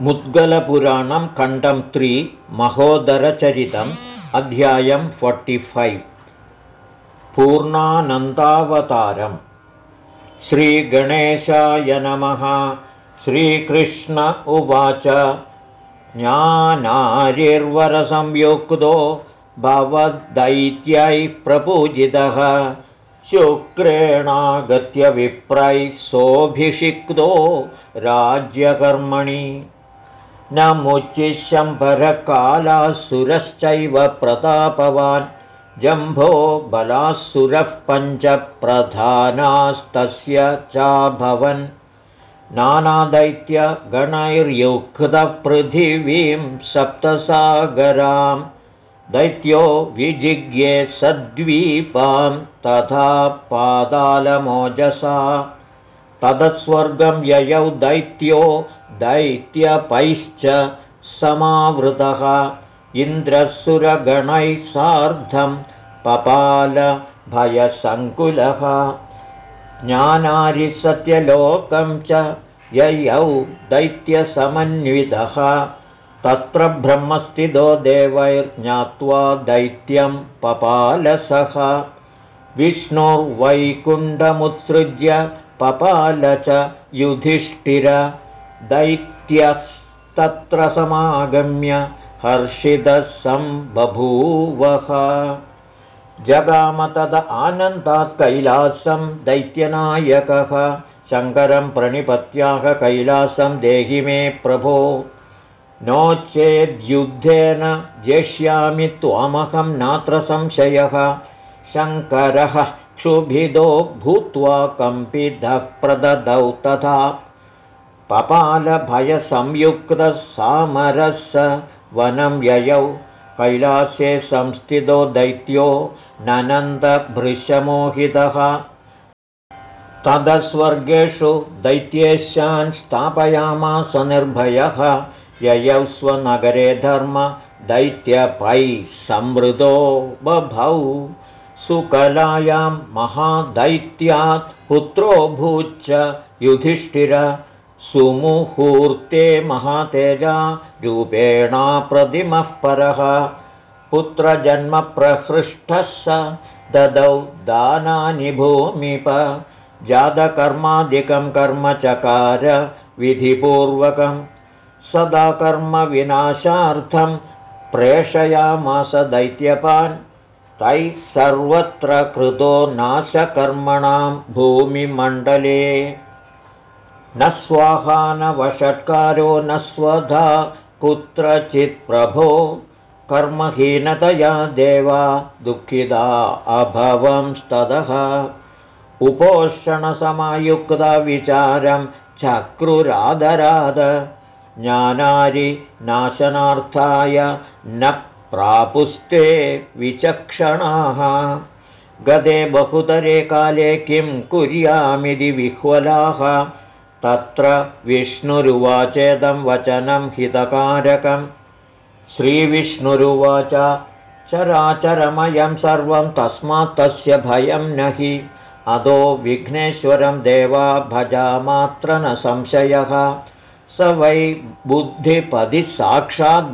मुद्गलपुराणं खण्डं त्रि महोदरचरितम् अध्यायं फोर्टिफैव् पूर्णानन्दावतारम्. श्रीगणेशाय नमः। श्रीकृष्ण उवाच। ज्ञानार्यवरसंयुक्तो भवद्दैत्यैः प्रपूजितः। शुक्रेणागत्य विप्रैः सोऽभिषिक्तो राज्यकर्मणि न मुचिशम्भरकालासुरश्चैव प्रतापवान्। जम्भो बलासुरः पञ्चप्रधानास्तस्य चाभवन्। नानादैत्यगणैर्युक्तपृथिवीं सप्तसागरां। दैत्यो विजिज्ञे सद्वीपां तथा पादालमोजसा। तदस्वर्गं ययौ दैत्यो दैत्यपैश्च समावृतः। इन्द्रसुरगणैः सार्धं पपालभयसङ्कुलः। ज्ञानारिसत्यलोकं च ययौ दैत्यसमन्वितः। तत्र ब्रह्मस्थितो देवैर्ज्ञात्वा दैत्यं पपालसः। विष्णुर्वैकुण्ठमुत्सृज्य पपाल च युधिष्ठिर दैत्यस्तत्र समागम्य हर्षितः सम्बभूवः जगामतद आनन्दात् कैलासं दैत्यनायकः शङ्करं प्रणिपत्याः कैलासं देहि मे प्रभो। नो चेद्युद्धेन जेष्यामि त्वामहं नात्र संशयः। शङ्करः क्षुभिदो भूत्वा कम्पितः प्रददौ तथा पपालभयसंयुक्तः सामरस वनं ययौ कैलासे संस्थितो दैत्यो ननन्दभृशमोहितः तदस्वर्गेषु दैत्येशान् स्थापयामास निर्भयः ययौ स्वनगरे धर्म दैत्यपै संवृतो बभौ। सुकलायां महादैत्यात् पुत्रो भूच्च युधिष्ठिर सुमुहूर्ते महातेजा रूपेणा प्रतिमः परः। पुत्रजन्मप्रहृष्टः स ददौ दानानि भूमिप। जातकर्मादिकं कर्म चकार विधिपूर्वकं सदा कर्मविनाशार्थं प्रेषयामास दैत्यपान्। तैः सर्वत्र कृतो नाशकर्मणां भूमिमण्डले न स्वाहा न स्वधा कुत्रचित्प्रभो कर्महीनतया देवा दुःखिता अभवंस्ततः उपोषणसमयुक्तविचारं चक्रुरादराद ज्ञानारि नाशनार्थाय न प्रापुस्ते विचक्षणाः। गते बहुतरे काले किं कुर्यामिति विह्वलाः तत्र विष्णुरुवाचेदं वचनं हितकारकं। श्रीविष्णुरुवाच चराचरमयं सर्वं तस्मात् तस्य भयं न हि अदो विघ्नेश्वरं देवा भजामात्र न संशयः। स वै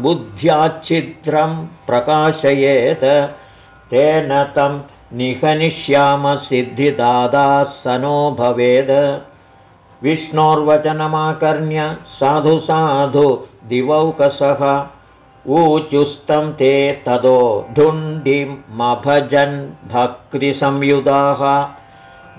बुद्ध्याच्छिद्रं प्रकाशयेत्। तेन तं निहनिष्यामसिद्धिदादा स नो भवेद् विष्णोर्वचनमाकर्ण्य साधु साधु दिवौकसः। ऊचुस्तं ते तदो धुण्डिमभजन् भक्तिसंयुधाः।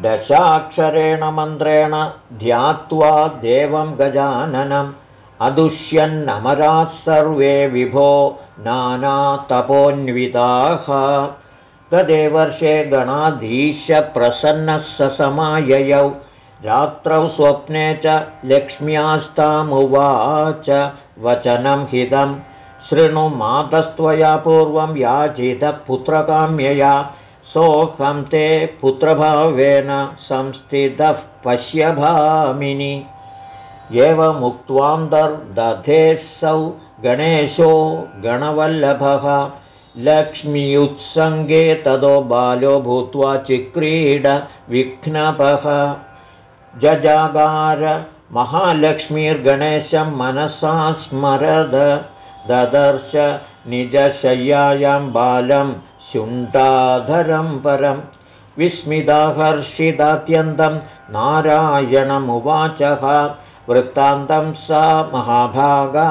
दशाक्षरेण मन्त्रेण ध्यात्वा देवं गजाननम् अदुष्यन्नमराः सर्वे विभो नानातपोन्विताः गते वर्षे गणाधीशप्रसन्नः समाययौ रात्रौ स्वप्ने च लक्ष्म्यास्तामुवाच वचनं हितं शृणु मातस्त्वया पूर्वं याचितपुत्रकाम्यया सोऽहं ते पुत्रभावेन संस्थितः पश्यभामिनि। एवमुक्त्वान्तर्दधेऽसौ गणेशो गणवल्लभः। लक्ष्म्युत्सङ्गे ततो बालो भूत्वा चिक्रीड विघ्नपः जजागार महालक्ष्मीर्गणेशं मनसा स्मरद ददर्श निजशय्यायां बालं शुण्डाधरं परं विस्मिताहर्षितात्यन्तं नारायणमुवाचः वृत्तान्तं सा महाभागा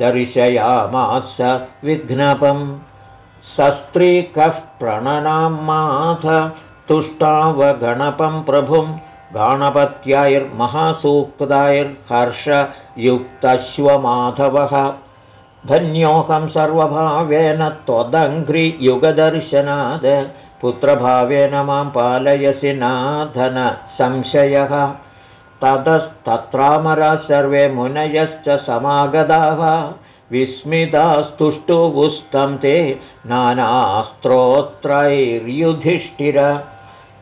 दर्शयामास विघ्नपम्। सस्त्रीकः प्रणनामाथ तुष्टावगणपं प्रभुं गाणपत्याैर्महासूक्ताैर्हर्षयुक्तश्वमाधवः धन्योऽहं सर्वभावेन त्वदङ्घ्रियुगदर्शनाद पुत्रभावेन मां पालयसि नाधन संशयः। ततस्तत्रामरा सर्वे मुनयश्च समागताः। विस्मितास्तुष्टुवुस्तं ते नानास्त्रोत्रैर्युधिष्ठिर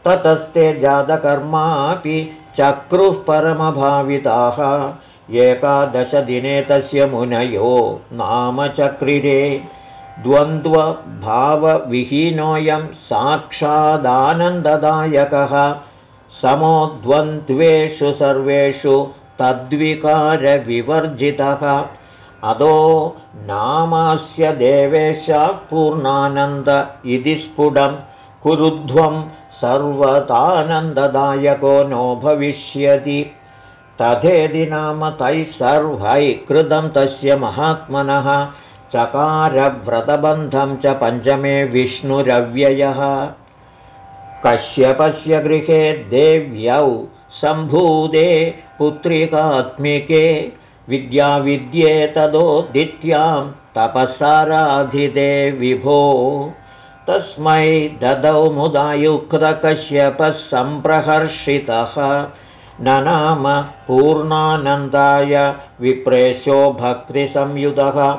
ततस्ते जातकर्मापि चक्रुः परमभाविताः। एकादशदिने तस्य मुनयो नाम चक्रिरे। द्वन्द्वभावविहीनोऽयं साक्षादानन्ददायकः। समोद्वन्द्वेषु सर्वेषु तद्विकारविवर्जितः। अदो नामास्य देवेश पूर्णानन्द इति स्फुटं कुरुध्वं सर्वतानन्ददायको नो भविष्यति। तथेदि नाम तैः सर्वैः कृतं तस्य महात्मनः। चकारव्रतबन्धं च पञ्चमे विष्णुरव्ययः। कश्यपस्य गृहे देव्यौ सम्भूते पुत्रिकात्मिके। विद्याविद्ये तदोदित्यां तपःसाराधिते विभो तस्मै ददौ मुदायुक्तकश्यपः सम्प्रहर्षितः। नाम पूर्णानन्दाय विप्रेशो भक्तिसंयुतः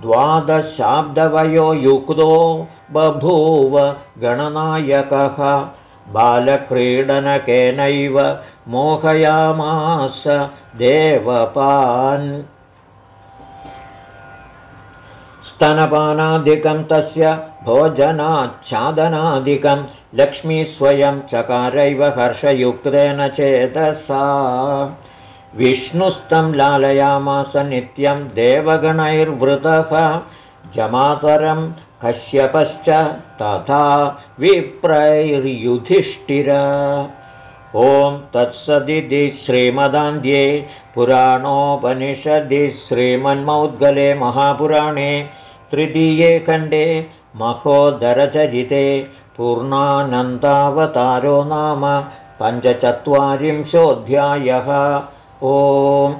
द्वादशाब्दवयो युक्तो बभूव गणनायकः। बालक्रीडनकेनैव मोहयामास देवपान् स्तनपानादिकं तस्य भोजनाच्छादनादिकं लक्ष्मीस्वयं चकारैव हर्षयुक्तेन चेतसा। विष्णुस्तं लालयामास नित्यं देवगणैर्वृतः जमातरं कश्यपश्च तथा विप्रैर्युधिष्ठिर। ॐ तत्सदिति श्रीमदान्ध्ये पुराणोपनिषदि श्रीमन्मौद्गले महापुराणे तृतीये खण्डे महोदरचरिते पूर्णानन्दावतारो नाम पञ्चचत्वारिंशोऽध्यायः। ओम्